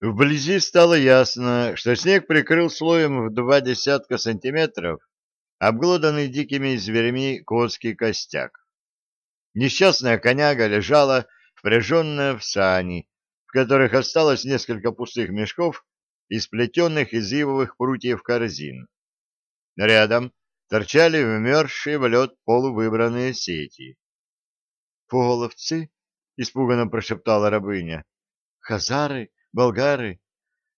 Вблизи стало ясно, что снег прикрыл слоем в два десятка сантиметров обглоданный дикими зверями конский костяк. Несчастная коняга лежала, впряженная в сани, в которых осталось несколько пустых мешков и сплетенных из ивовых прутьев корзин. Рядом торчали вмерзшие в лед полувыбранные сети. — Половцы? — испуганно прошептала рабыня. — Хазары? Болгары?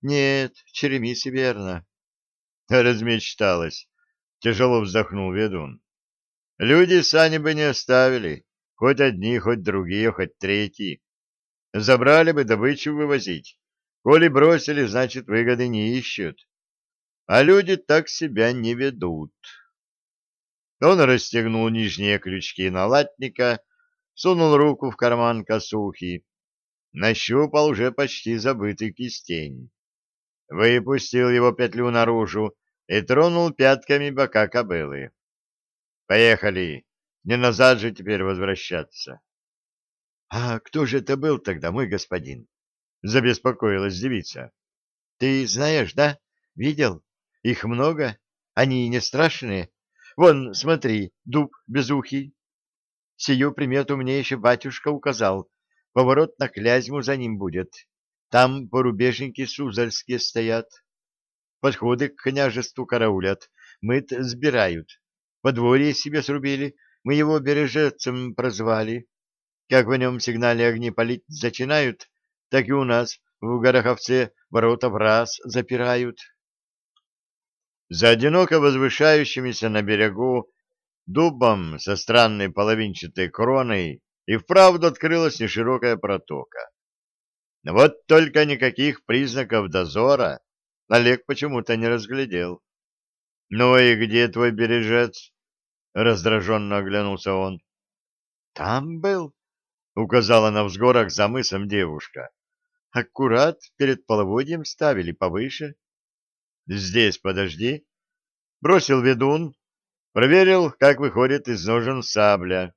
Нет, черемисы, верно. Размечталась. Тяжело вздохнул ведун. Люди сани бы не оставили. Хоть одни, хоть другие, хоть третьи. Забрали бы добычу вывозить. Коли бросили, значит, выгоды не ищут. А люди так себя не ведут. Он расстегнул нижние крючки налатника, сунул руку в карман косухи нащупал уже почти забытый кистень. Выпустил его петлю наружу и тронул пятками бока кобылы. «Поехали! Не назад же теперь возвращаться!» «А кто же это был тогда, мой господин?» — забеспокоилась девица. «Ты знаешь, да? Видел? Их много. Они не страшные. Вон, смотри, дуб безухий. Сию примету мне еще батюшка указал, Поворот на Клязьму за ним будет. Там порубежники сузальские стоят. Подходы к княжеству караулят, мыт сбирают. Подворье себе срубили, мы его бережецем прозвали. Как в нем сигнале огни палить зачинают, так и у нас в Гороховце ворота в раз запирают. За одиноко возвышающимися на берегу дубом со странной половинчатой кроной и вправду открылась неширокая протока. Вот только никаких признаков дозора Олег почему-то не разглядел. — Ну и где твой бережец? — раздраженно оглянулся он. — Там был, — указала на взгорок за мысом девушка. — Аккурат перед половодьем ставили повыше. — Здесь подожди. Бросил ведун, проверил, как выходит из ножен сабля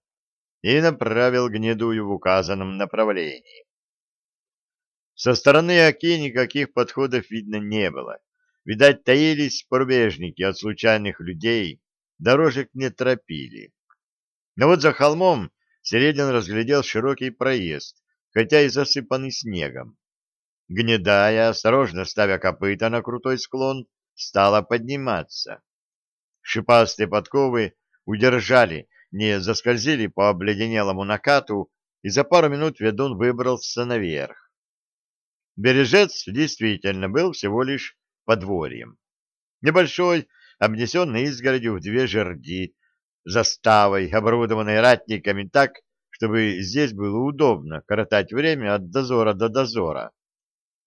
и направил гнедую в указанном направлении. Со стороны Оки никаких подходов видно не было. Видать, таились порубежники от случайных людей, дорожек не тропили. Но вот за холмом Середин разглядел широкий проезд, хотя и засыпанный снегом. Гнедая, осторожно ставя копыта на крутой склон, стала подниматься. Шипастые подковы удержали не заскользили по обледенелому накату, и за пару минут ведун выбрался наверх. Бережец действительно был всего лишь подворьем. Небольшой, обнесенный изгородью в две жерди, заставой, оборудованной ратниками так, чтобы здесь было удобно коротать время от дозора до дозора.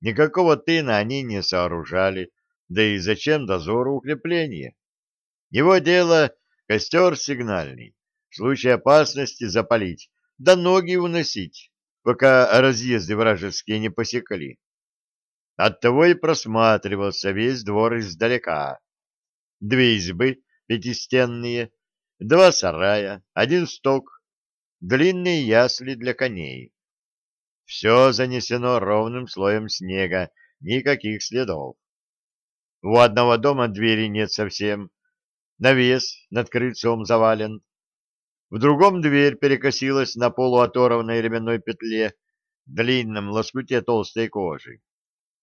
Никакого тына они не сооружали, да и зачем дозору укрепление? Его дело — костер сигнальный, случае опасности запалить, да ноги уносить, пока разъезды вражеские не посекли. Оттого и просматривался весь двор издалека. Две избы пятистенные, два сарая, один сток, длинные ясли для коней. Все занесено ровным слоем снега, никаких следов. У одного дома двери нет совсем, навес над крыльцом завален, в другом дверь перекосилась на полуоторванной ременной петле, длинном лоскуте толстой кожи,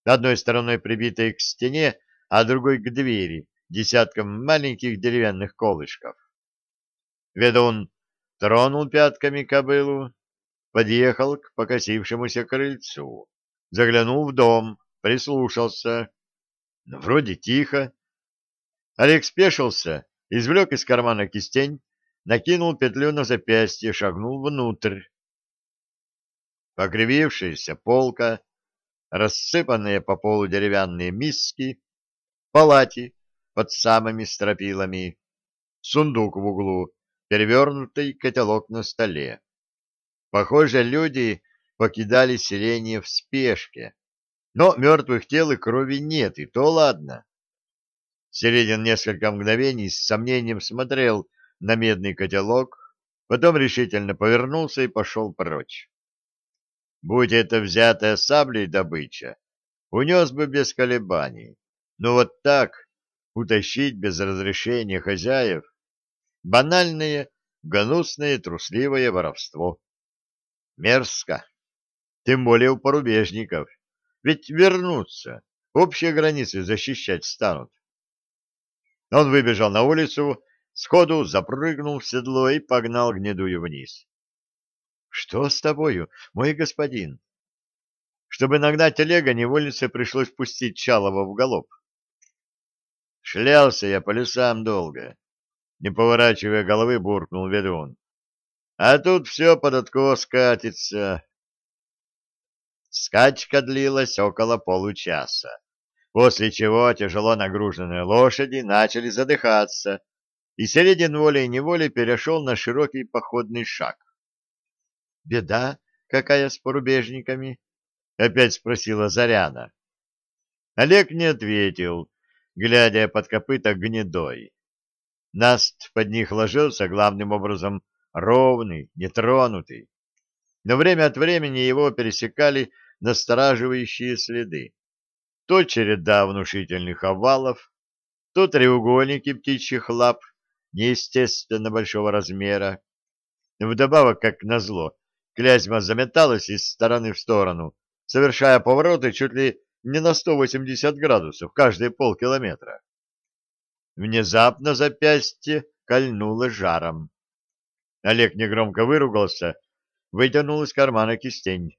одной стороной прибитой к стене, а другой к двери, десятком маленьких деревянных колышков. Ведун тронул пятками кобылу, подъехал к покосившемуся крыльцу, заглянул в дом, прислушался. Вроде тихо. Олег спешился, извлек из кармана кистень, накинул петлю на запястье, шагнул внутрь. Покривившаяся полка, рассыпанные по полу деревянные миски, палати под самыми стропилами, сундук в углу, перевернутый котелок на столе. Похоже, люди покидали селение в спешке, но мертвых тел и крови нет, и то ладно. Середин несколько мгновений с сомнением смотрел на медный котелок, потом решительно повернулся и пошел прочь. Будь это взятая саблей добыча, унес бы без колебаний. Но вот так утащить без разрешения хозяев — банальное, гнусное, трусливое воровство. Мерзко. Тем более у порубежников. Ведь вернутся, общие границы защищать станут. Он выбежал на улицу, сходу запрыгнул в седло и погнал гнедую вниз. — Что с тобою, мой господин? Чтобы нагнать Олега, невольнице пришлось пустить Чалова в галоп. Шлялся я по лесам долго. Не поворачивая головы, буркнул ведун. А тут все под откос катится. Скачка длилась около получаса, после чего тяжело нагруженные лошади начали задыхаться, и Середин волей-неволей перешел на широкий походный шаг. — Беда какая с порубежниками? — опять спросила Заряна. Олег не ответил, глядя под копыта гнедой. Наст под них ложился главным образом ровный, нетронутый. Но время от времени его пересекали настораживающие следы. То череда внушительных овалов, то треугольники птичьих лап, неестественно большого размера. Вдобавок, как назло, Клязьма заметалась из стороны в сторону, совершая повороты чуть ли не на 180 градусов каждые полкилометра. Внезапно запястье кольнуло жаром. Олег негромко выругался, вытянул из кармана кистень.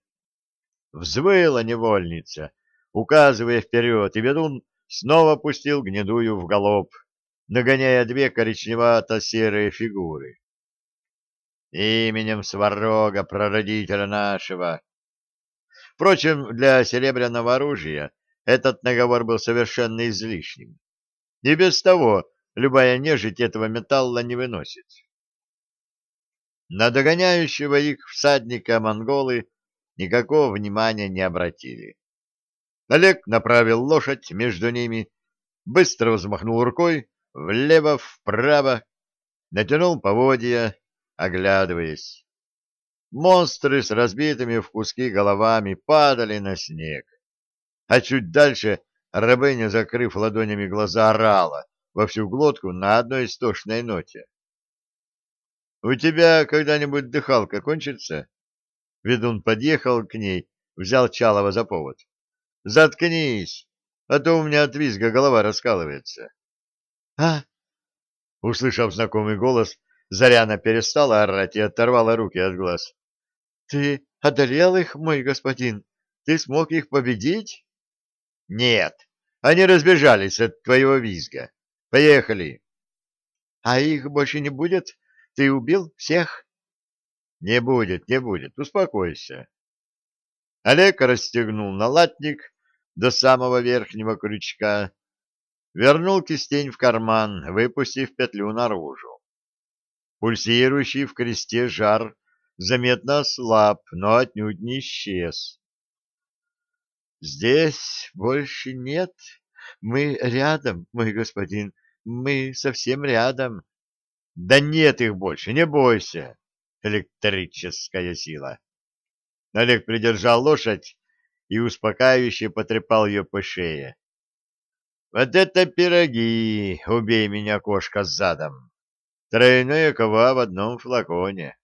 Взвыла невольница, указывая вперед, и ведун снова пустил гнедую в галоп, нагоняя две коричневато-серые фигуры. Именем Сварога, прародителя нашего. Впрочем, для серебряного оружия этот наговор был совершенно излишним. И без того любая нежить этого металла не выносит. На догоняющего их всадника монголы никакого внимания не обратили. Олег направил лошадь между ними, быстро взмахнул рукой влево-вправо, натянул поводья, оглядываясь. Монстры с разбитыми в куски головами падали на снег, а чуть дальше рабыня, закрыв ладонями глаза, орала во всю глотку на одной истошной ноте. У тебя когда-нибудь дыхалка кончится? Ведун подъехал к ней, взял Чалова за повод. Заткнись, а то у меня от визга голова раскалывается. А? Услышав знакомый голос, Заряна перестала орать и оторвала руки от глаз. Ты одолел их, мой господин? Ты смог их победить? Нет, они разбежались от твоего визга. Поехали. А их больше не будет? Ты убил всех? Не будет, не будет, успокойся. Олег расстегнул налатник до самого верхнего крючка, вернул кистень в карман, выпустив петлю наружу. Пульсирующий в кресте жар заметно ослаб, но отнюдь не исчез. «Здесь больше нет. Мы рядом, мой господин, мы совсем рядом». Да нет их больше, не бойся. Электрическая сила. Олег придержал лошадь и успокаивающе потрепал ее по шее. Вот это пироги, убей меня, кошка, задом. Тройное кова в одном флаконе.